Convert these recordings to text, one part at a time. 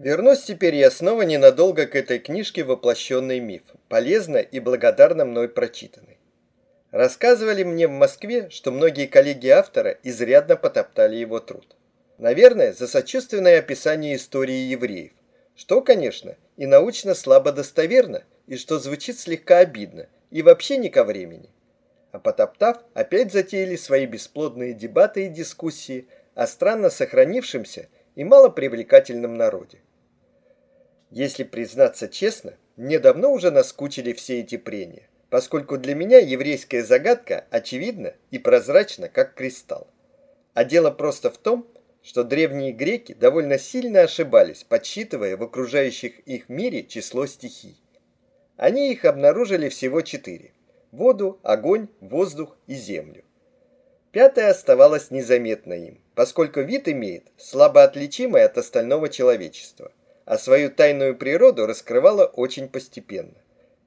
Вернусь теперь я снова ненадолго к этой книжке «Воплощенный миф», полезно и благодарно мной прочитанной. Рассказывали мне в Москве, что многие коллеги автора изрядно потоптали его труд. Наверное, за сочувственное описание истории евреев, что, конечно, и научно слабо достоверно, и что звучит слегка обидно, и вообще не ко времени. А потоптав, опять затеяли свои бесплодные дебаты и дискуссии о странно сохранившемся и малопривлекательном народе. Если признаться честно, мне давно уже наскучили все эти прения, поскольку для меня еврейская загадка очевидна и прозрачна, как кристалл. А дело просто в том, что древние греки довольно сильно ошибались, подсчитывая в окружающих их мире число стихий. Они их обнаружили всего четыре – воду, огонь, воздух и землю. Пятая оставалась незаметна им, поскольку вид имеет слабо отличимый от остального человечества а свою тайную природу раскрывала очень постепенно.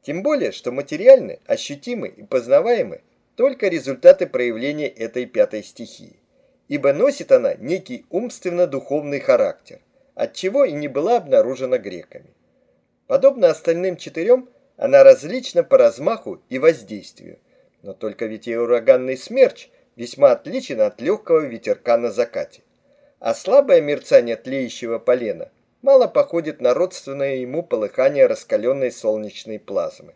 Тем более, что материальны, ощутимы и познаваемы только результаты проявления этой пятой стихии. Ибо носит она некий умственно-духовный характер, от чего и не была обнаружена греками. Подобно остальным четырем, она различна по размаху и воздействию, но только ведь и ураганный смерч весьма отличен от легкого ветерка на закате. А слабое мерцание тлеющего полена – мало походит на родственное ему полыхание раскаленной солнечной плазмы.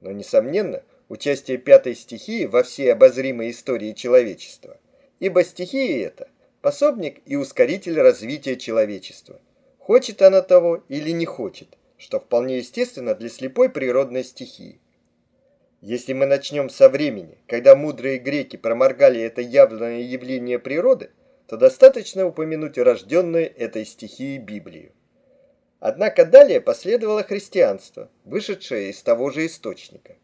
Но, несомненно, участие пятой стихии во всей обозримой истории человечества, ибо стихия эта – пособник и ускоритель развития человечества. Хочет она того или не хочет, что вполне естественно для слепой природной стихии. Если мы начнем со времени, когда мудрые греки проморгали это явное явление природы – то достаточно упомянуть рожденную этой стихией Библию. Однако далее последовало христианство, вышедшее из того же источника.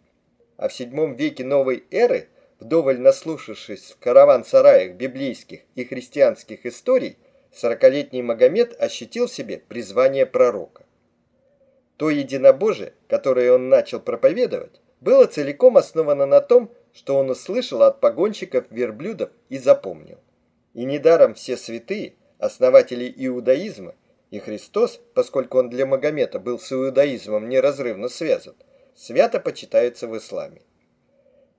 А в VII веке новой эры, вдоволь наслушавшись в караван-сараях библейских и христианских историй, сорокалетний Магомед ощутил себе призвание пророка. То единобожие, которое он начал проповедовать, было целиком основано на том, что он услышал от погонщиков верблюдов и запомнил. И недаром все святые, основатели иудаизма, и Христос, поскольку он для Магомета был с иудаизмом неразрывно связан, свято почитаются в исламе.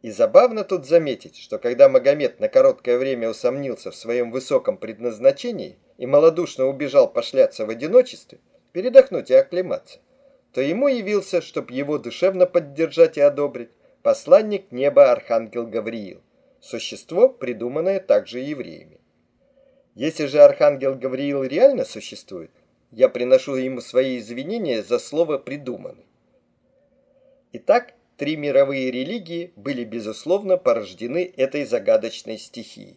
И забавно тут заметить, что когда Магомед на короткое время усомнился в своем высоком предназначении и малодушно убежал пошляться в одиночестве, передохнуть и оклематься, то ему явился, чтобы его душевно поддержать и одобрить, посланник неба Архангел Гавриил, существо, придуманное также евреями. Если же архангел Гавриил реально существует, я приношу ему свои извинения за слово «придуманный». Итак, три мировые религии были, безусловно, порождены этой загадочной стихией.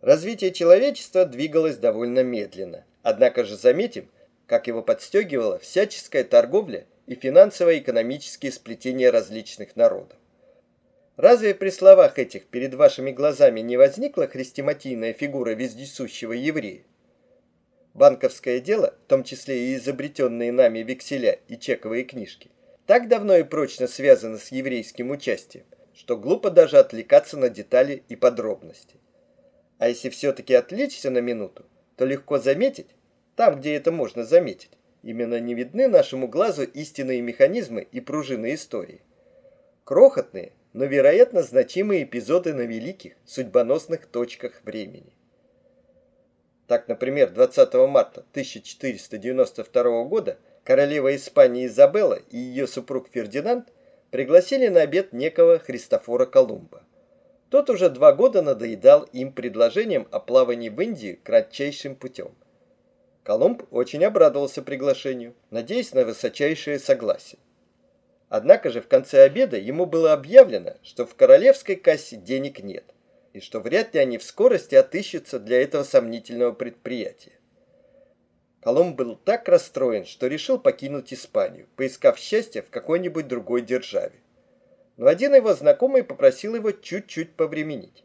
Развитие человечества двигалось довольно медленно, однако же заметим, как его подстегивала всяческая торговля и финансово-экономические сплетения различных народов. Разве при словах этих перед вашими глазами не возникла хрестиматийная фигура вездесущего еврея? Банковское дело, в том числе и изобретенные нами векселя и чековые книжки, так давно и прочно связано с еврейским участием, что глупо даже отвлекаться на детали и подробности. А если все-таки отвлечься на минуту, то легко заметить, там, где это можно заметить, именно не видны нашему глазу истинные механизмы и пружины истории. Крохотные, но, вероятно, значимые эпизоды на великих, судьбоносных точках времени. Так, например, 20 марта 1492 года королева Испании Изабелла и ее супруг Фердинанд пригласили на обед некого Христофора Колумба. Тот уже два года надоедал им предложением о плавании в Индию кратчайшим путем. Колумб очень обрадовался приглашению, надеясь на высочайшее согласие. Однако же в конце обеда ему было объявлено, что в королевской кассе денег нет, и что вряд ли они в скорости отыщутся для этого сомнительного предприятия. Колумб был так расстроен, что решил покинуть Испанию, поискав счастья в какой-нибудь другой державе. Но один его знакомый попросил его чуть-чуть повременить.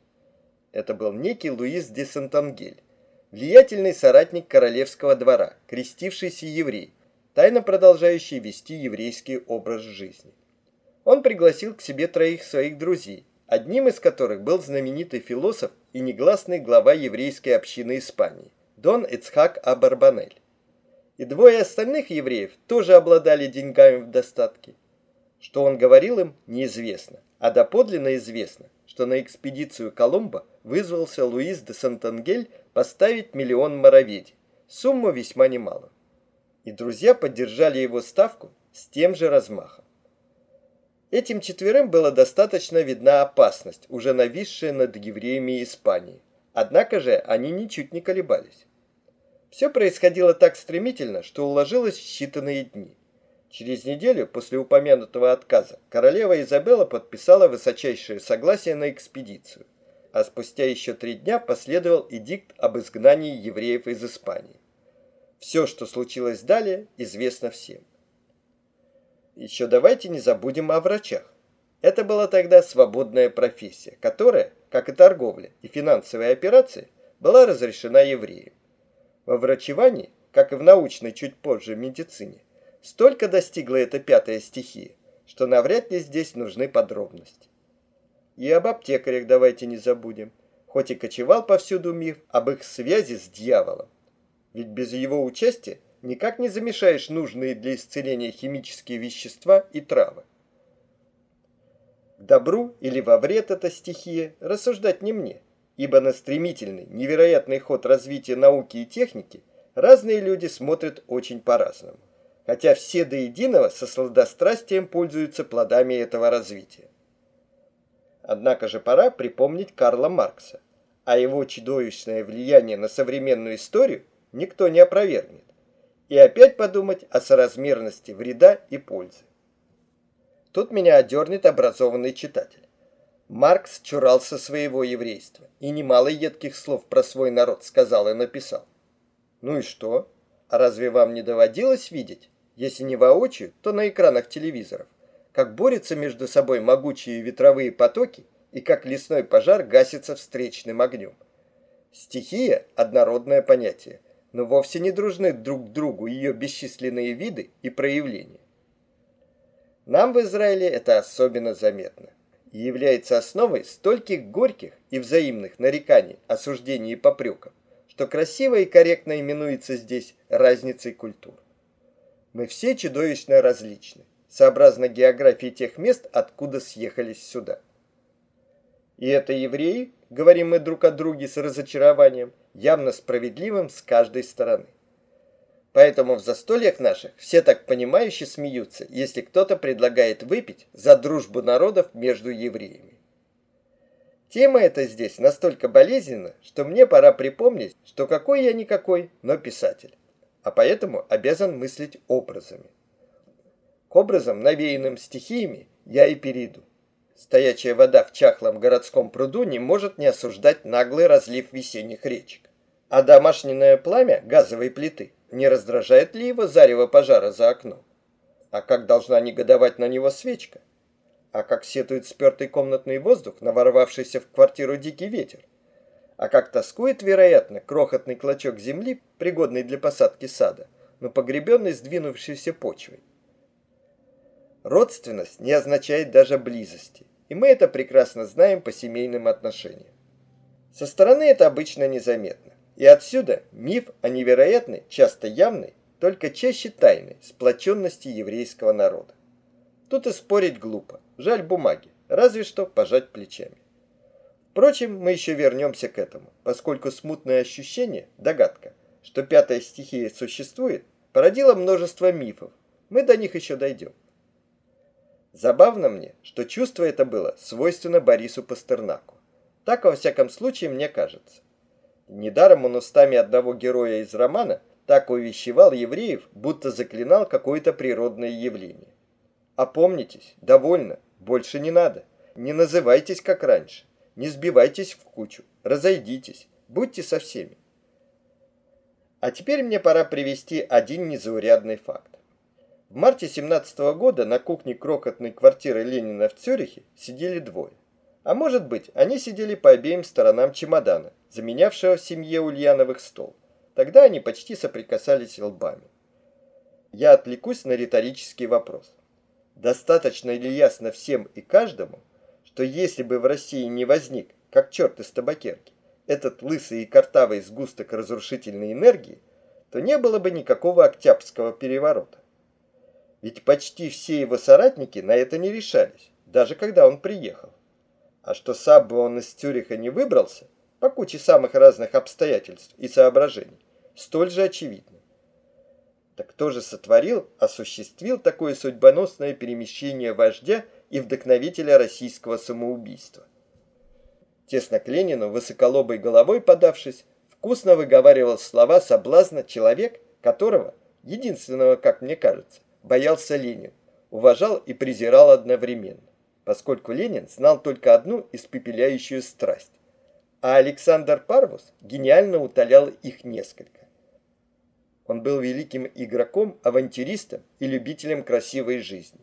Это был некий Луис де Сантангель, влиятельный соратник королевского двора, крестившийся еврей, тайно продолжающий вести еврейский образ жизни. Он пригласил к себе троих своих друзей, одним из которых был знаменитый философ и негласный глава еврейской общины Испании, Дон Эцхак Абарбанель. И двое остальных евреев тоже обладали деньгами в достатке. Что он говорил им, неизвестно, а доподлинно известно, что на экспедицию Колумба вызвался Луис де Сантангель поставить миллион мороведи, сумму весьма немалую. И друзья поддержали его ставку с тем же размахом. Этим четверым было достаточно видна опасность, уже нависшая над евреями Испании. Однако же они ничуть не колебались. Все происходило так стремительно, что уложилось в считанные дни. Через неделю после упомянутого отказа королева Изабелла подписала высочайшее согласие на экспедицию, а спустя еще три дня последовал эдикт об изгнании евреев из Испании. Все, что случилось далее, известно всем. Еще давайте не забудем о врачах. Это была тогда свободная профессия, которая, как и торговля и финансовые операции, была разрешена евреям. Во врачевании, как и в научной чуть позже медицине, столько достигла эта пятая стихия, что навряд ли здесь нужны подробности. И об аптекарях давайте не забудем, хоть и кочевал повсюду миф об их связи с дьяволом. Ведь без его участия никак не замешаешь нужные для исцеления химические вещества и травы. К добру или во вред эта стихия рассуждать не мне, ибо на стремительный, невероятный ход развития науки и техники разные люди смотрят очень по-разному, хотя все до единого со сладострастием пользуются плодами этого развития. Однако же пора припомнить Карла Маркса, а его чудовищное влияние на современную историю никто не опровергнет и опять подумать о соразмерности вреда и пользы. Тут меня одернет образованный читатель. Маркс чурался своего еврейства и немало едких слов про свой народ сказал и написал. Ну и что? А разве вам не доводилось видеть, если не воочию, то на экранах телевизоров, как борются между собой могучие ветровые потоки и как лесной пожар гасится встречным огнем? Стихия – однородное понятие, но вовсе не дружны друг другу ее бесчисленные виды и проявления. Нам в Израиле это особенно заметно и является основой стольких горьких и взаимных нареканий, осуждений и попреков, что красиво и корректно именуется здесь разницей культур. Мы все чудовищно различны, сообразно географии тех мест, откуда съехались сюда. И это евреи, говорим мы друг о друге с разочарованием, явно справедливым с каждой стороны. Поэтому в застольях наших все так понимающе смеются, если кто-то предлагает выпить за дружбу народов между евреями. Тема эта здесь настолько болезненна, что мне пора припомнить, что какой я никакой, но писатель, а поэтому обязан мыслить образами. К образам, навеянным стихиями, я и перейду. Стоячая вода в чахлом городском пруду не может не осуждать наглый разлив весенних речек. А домашнее пламя газовой плиты не раздражает ли его зарево пожара за окном? А как должна негодовать на него свечка? А как сетует спертый комнатный воздух на ворвавшийся в квартиру дикий ветер? А как тоскует, вероятно, крохотный клочок земли, пригодный для посадки сада, но погребенный сдвинувшейся почвой? Родственность не означает даже близости, и мы это прекрасно знаем по семейным отношениям. Со стороны это обычно незаметно. И отсюда миф о невероятной, часто явной, только чаще тайной сплоченности еврейского народа. Тут и спорить глупо, жаль бумаги, разве что пожать плечами. Впрочем, мы еще вернемся к этому, поскольку смутное ощущение, догадка, что пятая стихия существует, породило множество мифов. Мы до них еще дойдем. Забавно мне, что чувство это было свойственно Борису Пастернаку. Так, во всяком случае, мне кажется. Недаром он устами одного героя из романа так увещевал евреев, будто заклинал какое-то природное явление. Опомнитесь, довольно, больше не надо. Не называйтесь, как раньше. Не сбивайтесь в кучу, разойдитесь, будьте со всеми. А теперь мне пора привести один незаурядный факт. В марте 17 года на кухне крохотной квартиры Ленина в Цюрихе сидели двое. А может быть, они сидели по обеим сторонам чемодана, заменявшего в семье Ульяновых стол. Тогда они почти соприкасались лбами. Я отвлекусь на риторический вопрос. Достаточно ли ясно всем и каждому, что если бы в России не возник, как черт из табакерки, этот лысый и картавый сгусток разрушительной энергии, то не было бы никакого Октябрьского переворота. Ведь почти все его соратники на это не решались, даже когда он приехал. А что сам бы он из Цюриха не выбрался, по куче самых разных обстоятельств и соображений, столь же очевидно. Так кто же сотворил, осуществил такое судьбоносное перемещение вождя и вдохновителя российского самоубийства? Тесно к Ленину, высоколобой головой подавшись, вкусно выговаривал слова соблазна человек, которого, единственного, как мне кажется, боялся Ленин, уважал и презирал одновременно, поскольку Ленин знал только одну испепеляющую страсть, а Александр Парвус гениально утолял их несколько. Он был великим игроком, авантюристом и любителем красивой жизни.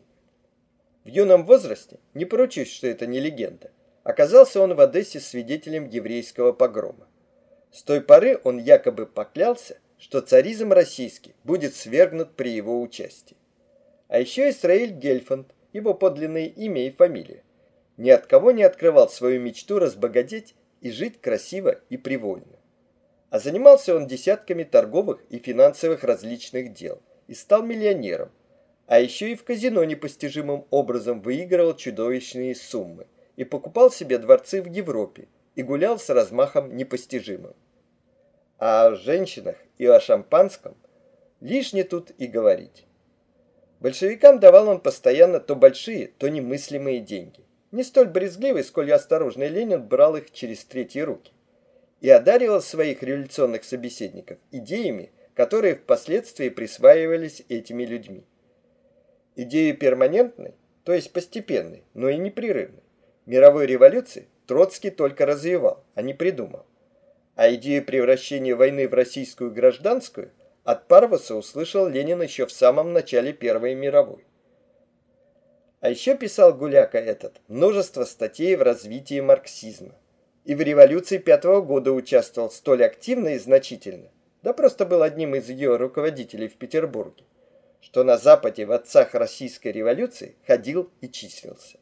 В юном возрасте, не поручусь, что это не легенда, оказался он в Одессе свидетелем еврейского погрома. С той поры он якобы поклялся, что царизм российский будет свергнут при его участии. А еще Исраиль Гельфанд, его подлинное имя и фамилия, ни от кого не открывал свою мечту разбогатеть и жить красиво и привольно. А занимался он десятками торговых и финансовых различных дел и стал миллионером, а еще и в казино непостижимым образом выигрывал чудовищные суммы и покупал себе дворцы в Европе и гулял с размахом непостижимым. А о женщинах и о шампанском лишне тут и говорить. Большевикам давал он постоянно то большие, то немыслимые деньги. Не столь брезгливый, сколь осторожный Ленин брал их через третьи руки. И одаривал своих революционных собеседников идеями, которые впоследствии присваивались этими людьми. Идею перманентной, то есть постепенной, но и непрерывной, мировой революции Троцкий только развивал, а не придумал. А идею превращения войны в российскую гражданскую от Парваса услышал Ленин еще в самом начале Первой мировой. А еще писал Гуляка этот множество статей в развитии марксизма. И в революции пятого года участвовал столь активно и значительно, да просто был одним из ее руководителей в Петербурге, что на Западе в отцах российской революции ходил и числился.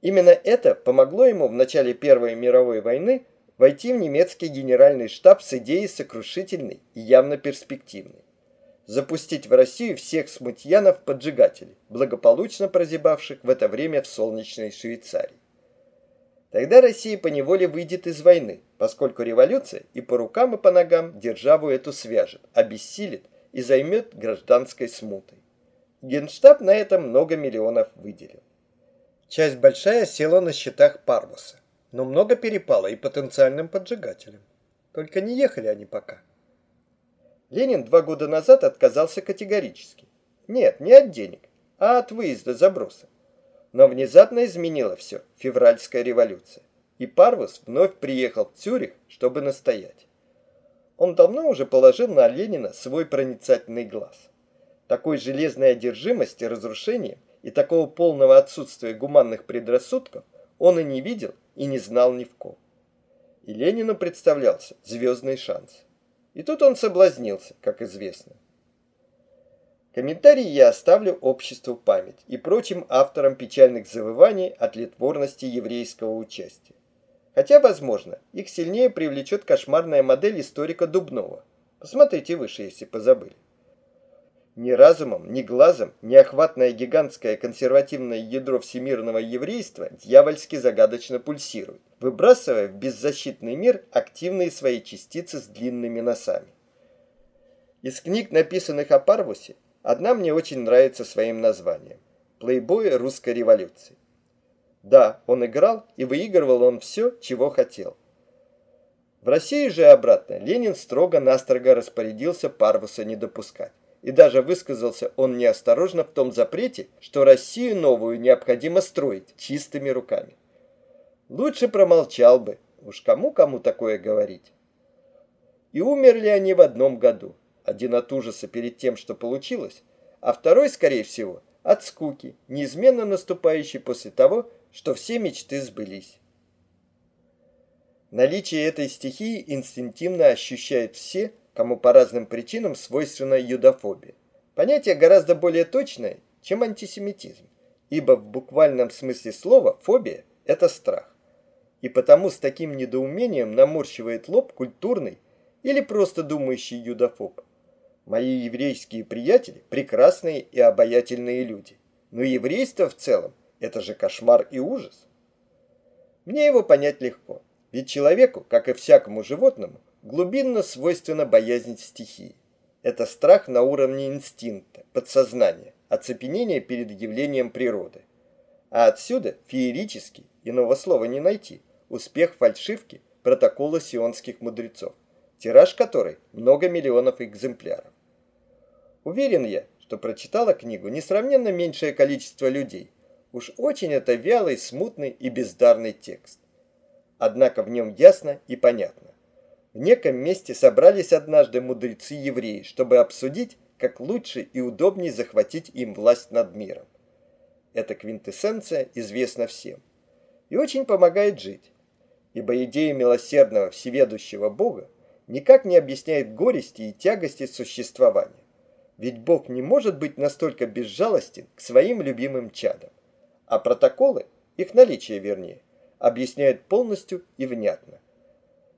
Именно это помогло ему в начале Первой мировой войны войти в немецкий генеральный штаб с идеей сокрушительной и явно перспективной. Запустить в Россию всех смутьянов-поджигателей, благополучно прозябавших в это время в солнечной Швейцарии. Тогда Россия поневоле выйдет из войны, поскольку революция и по рукам, и по ногам державу эту свяжет, обессилит и займет гражданской смутой. Генштаб на это много миллионов выделил. Часть большая села на счетах Парвуса но много перепало и потенциальным поджигателям. Только не ехали они пока. Ленин два года назад отказался категорически. Нет, не от денег, а от выезда заброса. Но внезапно изменила все февральская революция. И Парвус вновь приехал в Цюрих, чтобы настоять. Он давно уже положил на Ленина свой проницательный глаз. Такой железной одержимости разрушением и такого полного отсутствия гуманных предрассудков он и не видел, и не знал ни в ком. И Ленину представлялся звездный шанс. И тут он соблазнился, как известно. Комментарии я оставлю обществу память и прочим авторам печальных завываний от литворности еврейского участия. Хотя, возможно, их сильнее привлечет кошмарная модель историка Дубнова. Посмотрите выше, если позабыли. Ни разумом, ни глазом неохватное гигантское консервативное ядро всемирного еврейства дьявольски загадочно пульсирует, выбрасывая в беззащитный мир активные свои частицы с длинными носами. Из книг, написанных о Парвусе, одна мне очень нравится своим названием «Плейбой русской революции». Да, он играл, и выигрывал он все, чего хотел. В России же обратно Ленин строго-настрого распорядился Парвуса не допускать и даже высказался он неосторожно в том запрете, что Россию новую необходимо строить чистыми руками. Лучше промолчал бы, уж кому-кому такое говорить. И умерли они в одном году, один от ужаса перед тем, что получилось, а второй, скорее всего, от скуки, неизменно наступающей после того, что все мечты сбылись. Наличие этой стихии инстинктивно ощущают все, кому по разным причинам свойственна юдофобия. Понятие гораздо более точное, чем антисемитизм, ибо в буквальном смысле слова фобия – это страх. И потому с таким недоумением наморщивает лоб культурный или просто думающий юдофоб. Мои еврейские приятели – прекрасные и обаятельные люди. Но еврейство в целом – это же кошмар и ужас. Мне его понять легко. Ведь человеку, как и всякому животному, глубинно свойственна боязнь стихии. Это страх на уровне инстинкта, подсознания, оцепенение перед явлением природы. А отсюда феерический, иного слова не найти, успех фальшивки протокола сионских мудрецов, тираж которой много миллионов экземпляров. Уверен я, что прочитала книгу несравненно меньшее количество людей. Уж очень это вялый, смутный и бездарный текст. Однако в нем ясно и понятно. В неком месте собрались однажды мудрецы-евреи, чтобы обсудить, как лучше и удобнее захватить им власть над миром. Эта квинтэссенция известна всем и очень помогает жить, ибо идея милосердного всеведущего Бога никак не объясняет горести и тягости существования. Ведь Бог не может быть настолько безжалостен к своим любимым чадам, а протоколы, их наличие вернее, объясняют полностью и внятно.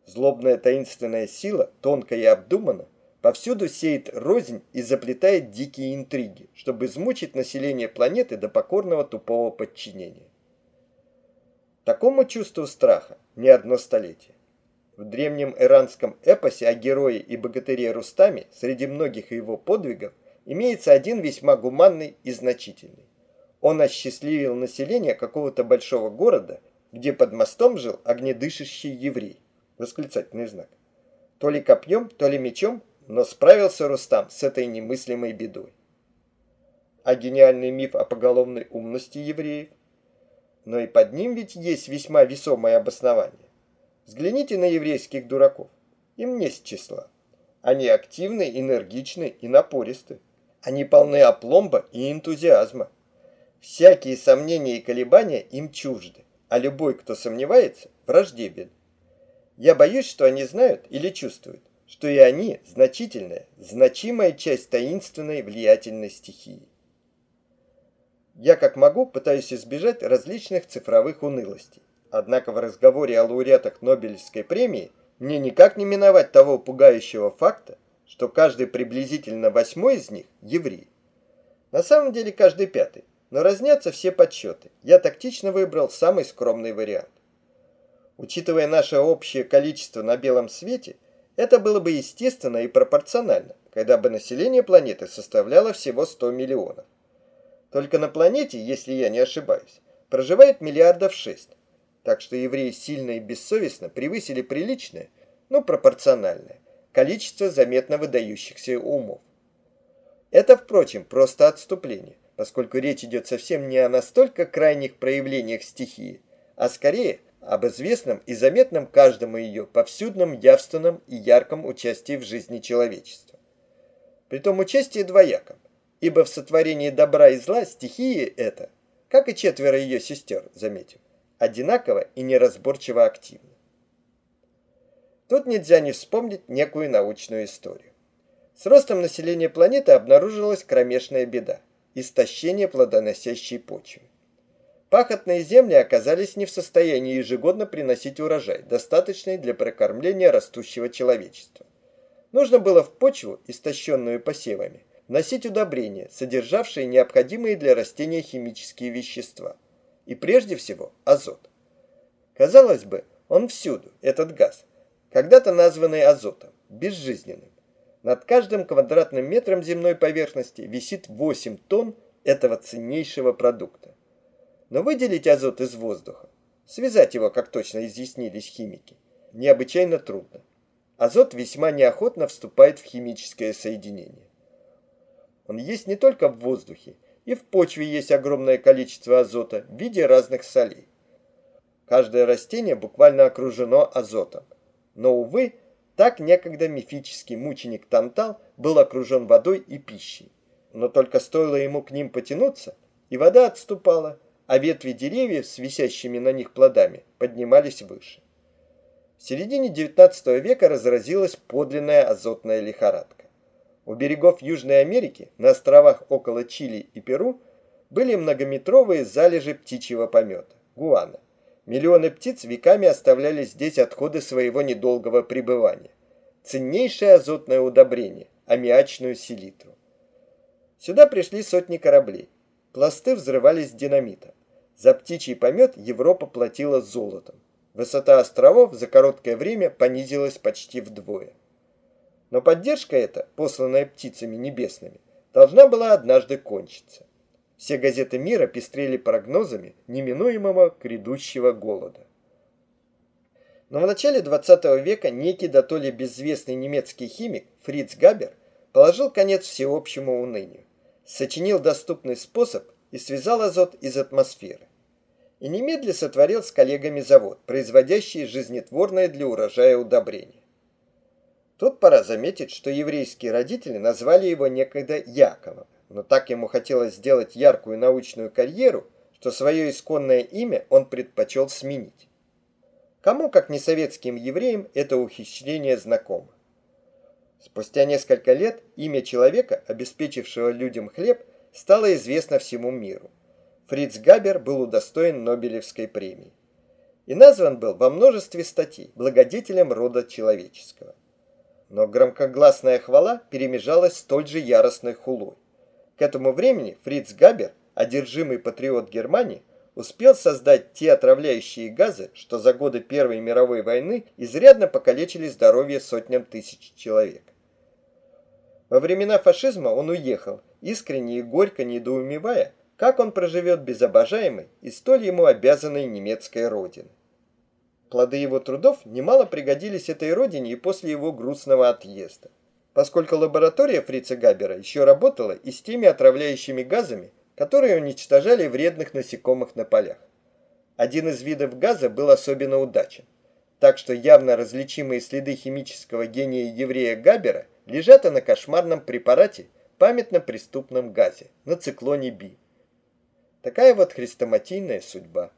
Злобная таинственная сила, тонко и обдуманно, повсюду сеет рознь и заплетает дикие интриги, чтобы измучить население планеты до покорного тупого подчинения. Такому чувству страха не одно столетие. В древнем иранском эпосе о герое и богатыре Рустаме среди многих его подвигов имеется один весьма гуманный и значительный. Он осчастливил население какого-то большого города, где под мостом жил огнедышащий еврей. Восклицательный знак. То ли копьем, то ли мечом но справился Рустам с этой немыслимой бедой. А гениальный миф о поголовной умности евреев? Но и под ним ведь есть весьма весомое обоснование. Взгляните на еврейских дураков. Им не с числа. Они активны, энергичны и напористы. Они полны опломба и энтузиазма. Всякие сомнения и колебания им чужды, а любой, кто сомневается, враждебен. Я боюсь, что они знают или чувствуют, что и они значительная, значимая часть таинственной влиятельной стихии. Я как могу пытаюсь избежать различных цифровых унылостей. Однако в разговоре о лауреатах Нобелевской премии мне никак не миновать того пугающего факта, что каждый приблизительно восьмой из них – еврей. На самом деле каждый пятый, но разнятся все подсчеты. Я тактично выбрал самый скромный вариант. Учитывая наше общее количество на белом свете – это было бы естественно и пропорционально, когда бы население планеты составляло всего 100 миллионов. Только на планете, если я не ошибаюсь, проживает миллиардов 6. Так что евреи сильно и бессовестно превысили приличное, но пропорциональное, количество заметно выдающихся умов. Это, впрочем, просто отступление, поскольку речь идет совсем не о настолько крайних проявлениях стихии, а скорее об известном и заметном каждому ее повсюдном явственном и ярком участии в жизни человечества. Притом участие двояком, ибо в сотворении добра и зла стихии это, как и четверо ее сестер, заметим, одинаково и неразборчиво активно. Тут нельзя не вспомнить некую научную историю. С ростом населения планеты обнаружилась кромешная беда – истощение плодоносящей почвы. Пахотные земли оказались не в состоянии ежегодно приносить урожай, достаточный для прокормления растущего человечества. Нужно было в почву, истощенную посевами, вносить удобрения, содержавшие необходимые для растения химические вещества. И прежде всего азот. Казалось бы, он всюду, этот газ, когда-то названный азотом, безжизненным. Над каждым квадратным метром земной поверхности висит 8 тонн этого ценнейшего продукта. Но выделить азот из воздуха, связать его, как точно изъяснились химики, необычайно трудно. Азот весьма неохотно вступает в химическое соединение. Он есть не только в воздухе, и в почве есть огромное количество азота в виде разных солей. Каждое растение буквально окружено азотом. Но, увы, так некогда мифический мученик Тантал был окружен водой и пищей. Но только стоило ему к ним потянуться, и вода отступала, а ветви деревьев с висящими на них плодами поднимались выше. В середине XIX века разразилась подлинная азотная лихорадка. У берегов Южной Америки, на островах около Чили и Перу, были многометровые залежи птичьего помета – гуана. Миллионы птиц веками оставляли здесь отходы своего недолгого пребывания. ценнейшее азотное удобрение – аммиачную селитру. Сюда пришли сотни кораблей. Пласты взрывались динамитом. За птичий помет Европа платила золотом. Высота островов за короткое время понизилась почти вдвое. Но поддержка эта, посланная птицами небесными, должна была однажды кончиться. Все газеты мира пестрели прогнозами неминуемого грядущего голода. Но в начале 20 века некий дотоле безвестный немецкий химик Фриц Габер положил конец всеобщему унынию, сочинил доступный способ и связал азот из атмосферы. И немедля сотворил с коллегами завод, производящий жизнетворное для урожая удобрение. Тут пора заметить, что еврейские родители назвали его некогда Яковом, но так ему хотелось сделать яркую научную карьеру, что свое исконное имя он предпочел сменить. Кому, как не советским евреям, это ухищрение знакомо. Спустя несколько лет имя человека, обеспечившего людям хлеб, стало известно всему миру. Фриц Габер был удостоен Нобелевской премии. И назван был во множестве статей благодетелем рода человеческого. Но громкогласная хвала перемежалась столь же яростной хулой. К этому времени Фриц Габер, одержимый патриот Германии, успел создать те отравляющие газы, что за годы Первой мировой войны изрядно покалечили здоровье сотням тысяч человек. Во времена фашизма он уехал, искренне и горько недоумевая, как он проживет без обожаемой и столь ему обязанной немецкой родины. Плоды его трудов немало пригодились этой родине и после его грустного отъезда поскольку лаборатория Фрица Габера еще работала и с теми отравляющими газами, которые уничтожали вредных насекомых на полях. Один из видов газа был особенно удачен, так что явно различимые следы химического гения еврея Габера лежат и на кошмарном препарате, памятно-преступном газе, на циклоне Би. Такая вот хрестоматийная судьба.